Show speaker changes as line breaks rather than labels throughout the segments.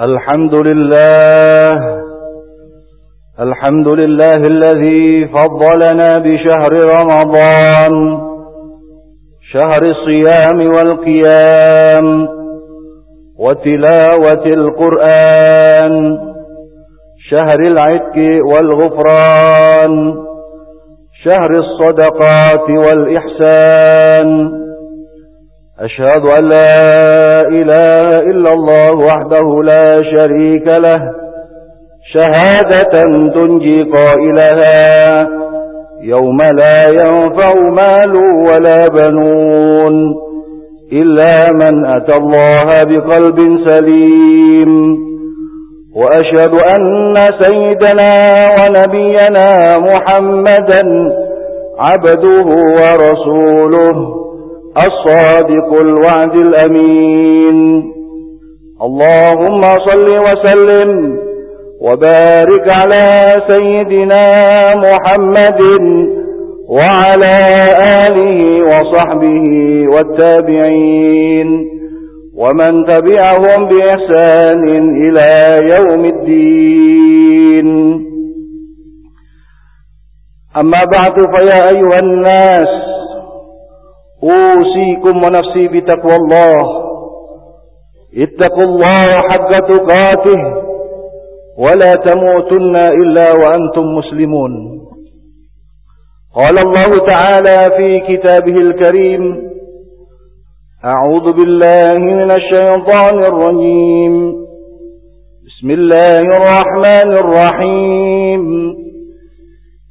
الحمد لله. الحمد لله الذي فضلنا بشهر رمضان شهر الصيام والقيام وتلاوة القرآن شهر العتق والغفران شهر الصدقات والإحسان أشهد أن لا إله إلا الله وحده لا شريك له شهادة تنجي قائلها يوم لا ينفع مال ولا بنون إلا من أتى الله بقلب سليم. وأشهد أن سيدنا ونبينا محمدا عبده ورسوله. الصادق الوعد الأمين. اللهم صل وسلم وبارك على سيدنا محمد وعلى آله وصحبه والتابعين. ومن تبعهم بإحسان إلى يوم الدين. أما بعد فيا أيها الناس أوصيكم ونفسي بتقوى الله. اتقوا الله حق تقاته ولا تموتن إلا وأنتم مسلمون. قال الله تعالى في كتابه الكريم أعوذ بالله من الشيطان الرجيم. بسم الله الرحمن الرحيم.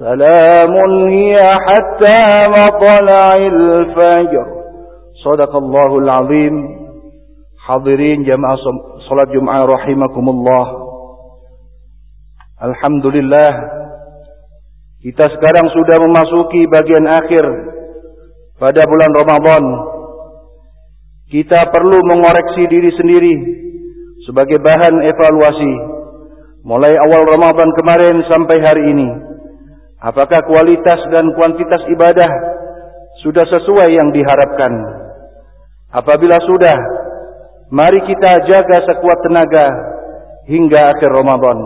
سلام هي حتى مطلع الفجر صدق الله العظيم حاضرين جماعة صلاة جمعة رحمكم الله Alhamdulillah kita sekarang sudah memasuki bagian akhir pada bulan Ramadan. Kita perlu mengoreksi diri sendiri sebagai bahan evaluasi mulai awal Ramadan kemarin sampai hari ini. Apakah kualitas dan kuantitas ibadah sudah sesuai yang diharapkan? Apabila sudah, mari kita jaga sekuat tenaga hingga akhir Ramadan.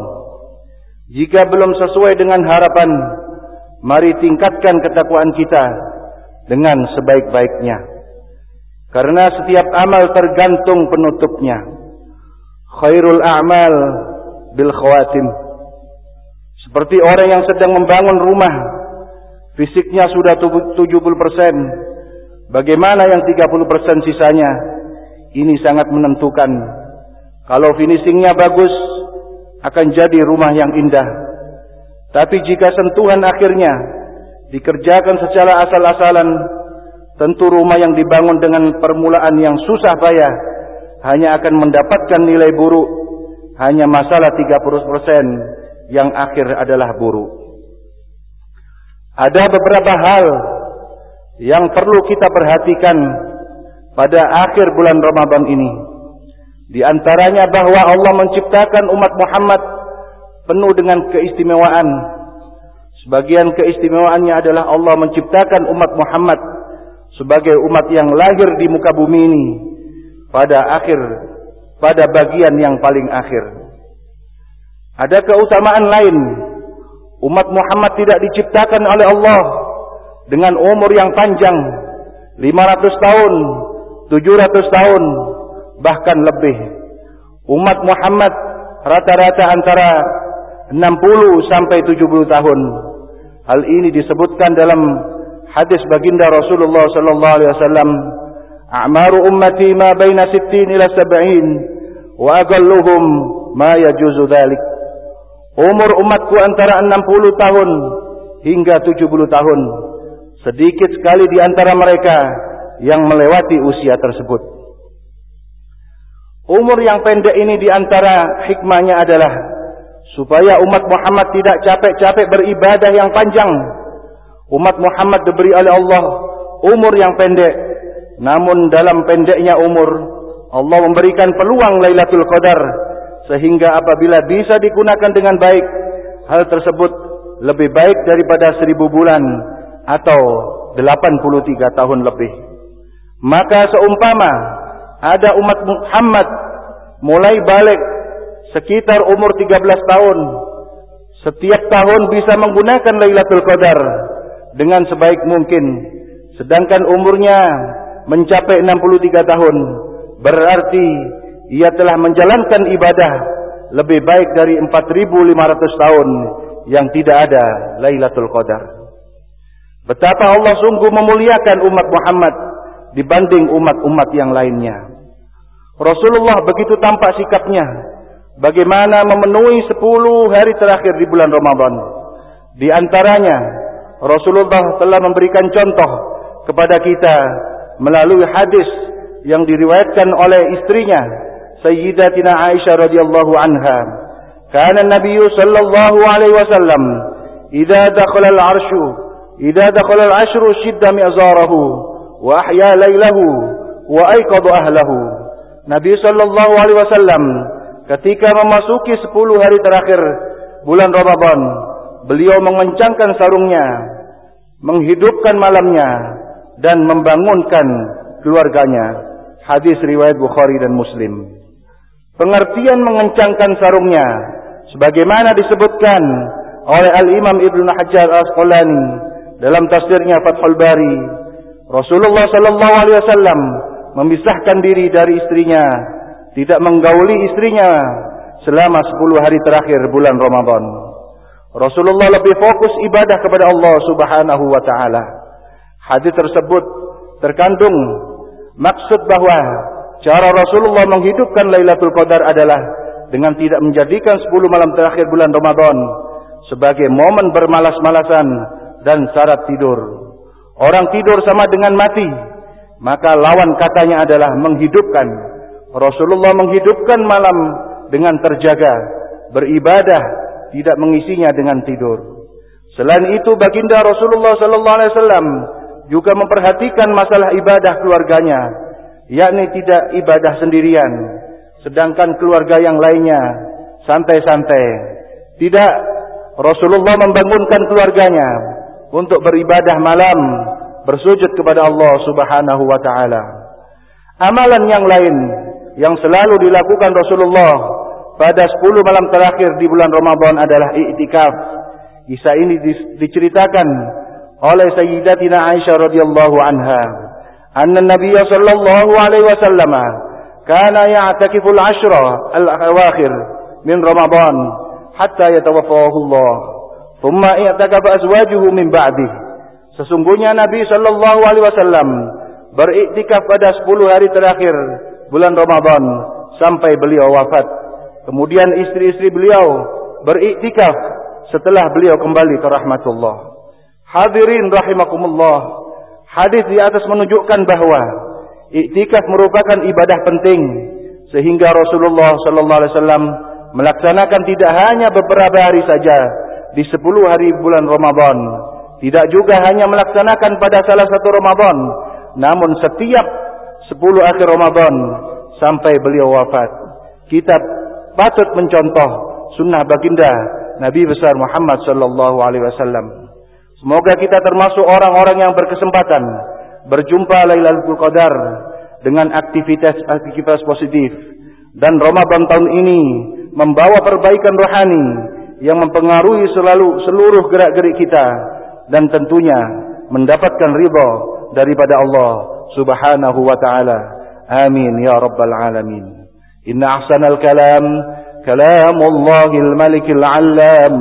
Jika belum sesuai dengan harapan, mari tingkatkan ketakwaan kita dengan sebaik-baiknya. Karena setiap amal tergantung penutupnya. Khairul a'mal bil khawatim. Seperti orang yang sedang membangun rumah, fisiknya sudah 70%. Bagaimana yang 30% sisanya? Ini sangat menentukan. Kalau finishingnya bagus, akan jadi rumah yang indah. Tapi jika sentuhan akhirnya dikerjakan secara asal-asalan, tentu rumah yang dibangun dengan permulaan yang susah payah hanya akan mendapatkan nilai buruk hanya masalah 30% yang akhir adalah buruk. Ada beberapa hal yang perlu kita perhatikan pada akhir bulan Ramadan ini. Di antaranya bahwa Allah menciptakan umat Muhammad penuh dengan keistimewaan. Sebagian keistimewaannya adalah Allah menciptakan umat Muhammad sebagai umat yang lahir di muka bumi ini pada akhir pada bagian yang paling akhir. Ada keutamaan lain. Umat Muhammad tidak diciptakan oleh Allah dengan umur yang panjang. 500 tahun, 700 tahun, bahkan lebih. Umat Muhammad rata-rata antara 60 sampai 70 tahun. Hal ini disebutkan dalam hadis baginda Rasulullah sallallahu alaihi wasallam, "A'maru ummati ma baina 60 ila 70 wa aqalluhum ma yajuzu dhalik." Umur umatku antara 60 tahun hingga 70 tahun. Sedikit sekali di antara mereka yang melewati usia tersebut. Umur yang pendek ini di antara hikmahnya adalah supaya umat Muhammad tidak capek-capek beribadah yang panjang. Umat Muhammad diberi oleh Allah umur yang pendek. Namun dalam pendeknya umur, Allah memberikan peluang Lailatul Qadar sehingga apabila bisa digunakan dengan baik, hal tersebut lebih baik daripada seribu bulan atau 83 tahun lebih. Maka seumpama ada umat Muhammad mulai balik sekitar umur 13 tahun, setiap tahun bisa menggunakan Lailatul Qadar dengan sebaik mungkin. Sedangkan umurnya mencapai 63 tahun, berarti ia telah menjalankan ibadah lebih baik dari 4500 tahun yang tidak ada Lailatul Qadar. Betapa Allah sungguh memuliakan umat Muhammad dibanding umat-umat yang lainnya. Rasulullah begitu tampak sikapnya bagaimana memenuhi 10 hari terakhir di bulan Ramadan. Di antaranya Rasulullah telah memberikan contoh kepada kita melalui hadis yang diriwayatkan oleh istrinya Sayyidatina Aisyah radhiyallahu anha. Kana Nabi sallallahu alaihi wasallam idza dakhala al-'arshu idza dakhala al-'ashru shidda mi'zarahu wa ahya laylahu wa ayqadha ahlahu. Nabi sallallahu alaihi wasallam ketika memasuki 10 hari terakhir bulan Ramadan, beliau mengencangkan sarungnya, menghidupkan malamnya dan membangunkan keluarganya. Hadis riwayat Bukhari dan Muslim. Pengertian mengencangkan sarungnya sebagaimana disebutkan oleh Al-Imam Ibnu Hajar Al-Asqalani dalam tafsirnya Fathul Bari. Rasulullah sallallahu alaihi wasallam memisahkan diri dari istrinya, tidak menggauli istrinya selama 10 hari terakhir bulan Ramadan. Rasulullah lebih fokus ibadah kepada Allah Subhanahu wa taala. Hadis tersebut terkandung maksud bahwa Cara Rasulullah menghidupkan Lailatul Qadar adalah dengan tidak menjadikan 10 malam terakhir bulan Ramadan sebagai momen bermalas-malasan dan syarat tidur. Orang tidur sama dengan mati, maka lawan katanya adalah menghidupkan. Rasulullah menghidupkan malam dengan terjaga, beribadah, tidak mengisinya dengan tidur. Selain itu baginda Rasulullah sallallahu alaihi wasallam juga memperhatikan masalah ibadah keluarganya yakni tidak ibadah sendirian sedangkan keluarga yang lainnya santai-santai. Tidak Rasulullah membangunkan keluarganya untuk beribadah malam bersujud kepada Allah Subhanahu wa taala. Amalan yang lain yang selalu dilakukan Rasulullah pada 10 malam terakhir di bulan Ramadan adalah i'tikaf. Kisah ini diceritakan oleh Sayyidatina Aisyah radhiyallahu anha أن النبي صلى الله عليه وسلم كان يعتكف العشر الأواخر من رمضان حتى يتوفاه الله ثم اعتكف أزواجه من بعده Sesungguhnya Nabi Shallallahu Alaihi Wasallam beriktikaf pada 10 hari terakhir bulan Ramadan sampai beliau wafat. Kemudian istri-istri beliau beriktikaf setelah beliau kembali ke rahmatullah. Hadirin rahimakumullah. Hadis di atas menunjukkan bahwa iktikaf merupakan ibadah penting sehingga Rasulullah sallallahu alaihi wasallam melaksanakan tidak hanya beberapa hari saja di 10 hari bulan Ramadan, tidak juga hanya melaksanakan pada salah satu Ramadan, namun setiap 10 akhir Ramadan sampai beliau wafat. Kita patut mencontoh sunnah baginda Nabi besar Muhammad sallallahu alaihi wasallam. Semoga kita termasuk orang-orang yang berkesempatan berjumpa Lailatul Qadar dengan aktivitas-aktivitas positif dan Ramadan tahun ini membawa perbaikan rohani yang mempengaruhi selalu seluruh gerak-gerik kita dan tentunya mendapatkan ridha daripada Allah Subhanahu wa taala. Amin ya rabbal alamin. Inna ahsanal kalam kalamullahil malikil 'allam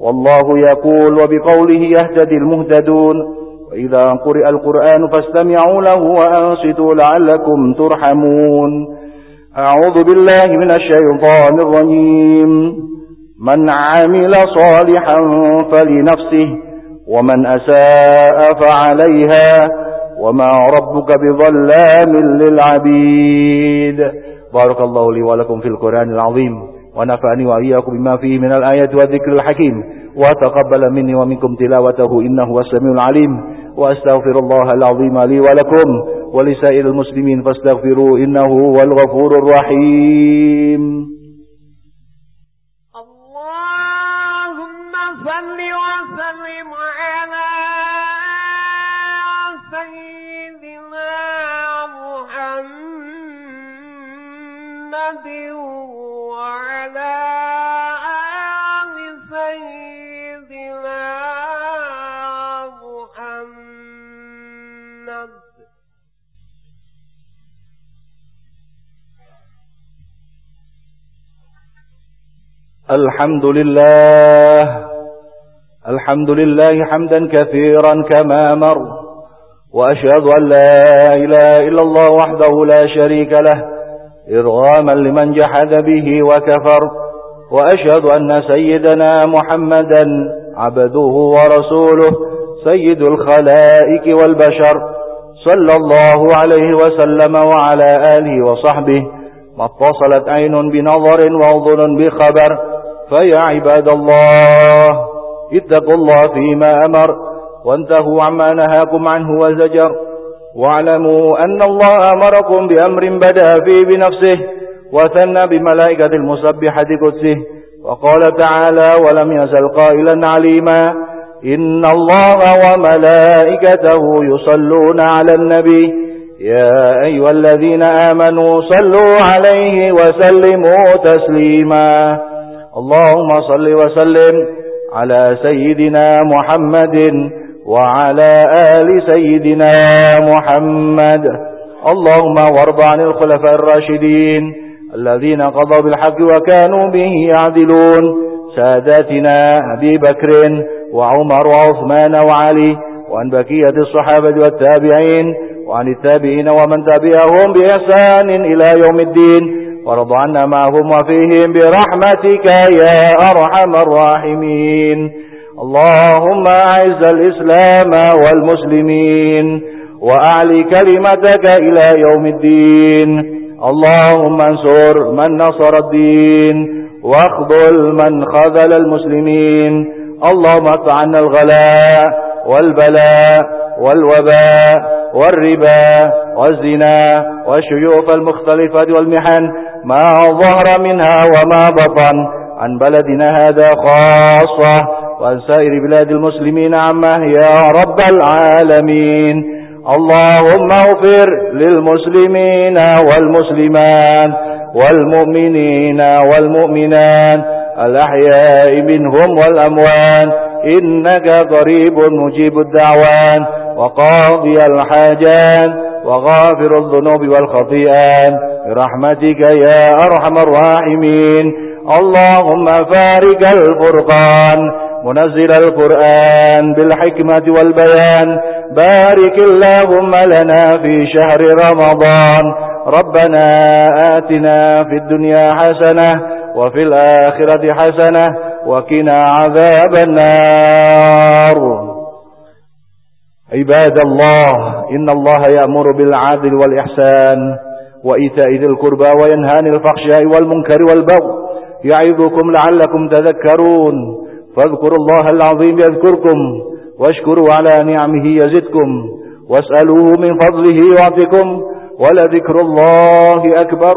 والله يقول وبقوله يهتدي المهتدون. وإذا قرئ القرآن فاستمعوا له وأنصتوا لعلكم ترحمون. أعوذ بالله من الشيطان الرجيم. من عمل صالحا فلنفسه ومن أساء فعليها وما ربك بظلام للعبيد. بارك الله لي ولكم في القرآن العظيم. ونفعني وإياكم بما فيه من الآيات والذكر الحكيم. وتقبل مني ومنكم تلاوته إنه هو السميع العليم. وأستغفر الله العظيم لي ولكم ولسائر المسلمين فاستغفروه إنه هو الغفور الرحيم.
اللهم صل وسلم على سيدنا محمد
الحمد لله. الحمد لله حمدا كثيرا كما مر. وأشهد أن لا إله إلا الله وحده لا شريك له إرغاما لمن جحد به وكفر. وأشهد أن سيدنا محمدا عبده ورسوله سيد الخلائق والبشر. صلى الله عليه وسلم وعلى آله وصحبه. ما اتصلت عين بنظر وأذن بخبر. فيا عباد الله اتقوا الله فيما أمر وانتهوا عما نهاكم عنه وزجر. واعلموا أن الله أمركم بأمر بدأ فيه بنفسه وثنى بملائكة المسبحة قدسه. وقال تعالى ولم يزل قائلا عليما إن الله وملائكته يصلون على النبي. يا أيها الذين آمنوا صلوا عليه وسلموا تسليما. اللهم صل وسلم على سيدنا محمد وعلى آل سيدنا محمد. اللهم وارض عن الخلفاء الراشدين الذين قضوا بالحق وكانوا به يعدلون. ساداتنا أبي بكر وعمر وعثمان وعلي وعن بكية الصحابة والتابعين وعن التابعين ومن تبعهم بإحسان إلى يوم الدين. وارض عنا معهم وفيهم برحمتك يا أرحم الراحمين. اللهم أعز الإسلام والمسلمين وأعلي كلمتك إلى يوم الدين. اللهم انصر من نصر الدين واخذل من خذل المسلمين. اللهم اطعنا الغلاء والبلاء والوباء والربا والزنا والشيوخ المختلفة والمحن. ما ظهر منها وما بطن. عن بلدنا هذا خاصة. وعن سائر بلاد المسلمين عامة يا رب العالمين. اللهم اغفر للمسلمين والمسلمات والمؤمنين والمؤمنات الأحياء منهم والأموات. إنك قريب مجيب الدعوان وقاضي الحاجات. وغافر الذنوب والخطيئات. برحمتك يا أرحم الراحمين. اللهم فارق الفرقان منزل القرآن بالحكمة والبيان. بارك اللهم لنا في شهر رمضان. ربنا آتنا في الدنيا حسنة وفي الآخرة حسنة وكنا عذاب النار. عباد الله إن الله يأمر بالعدل والإحسان. وإيتاء ذي القربى وينهى عن الفحشاء والمنكر والبغي يعظكم لعلكم تذكرون فاذكروا الله العظيم يذكركم واشكروا على نعمه يزدكم واسألوه من فضله يعطكم ولذكر الله أكبر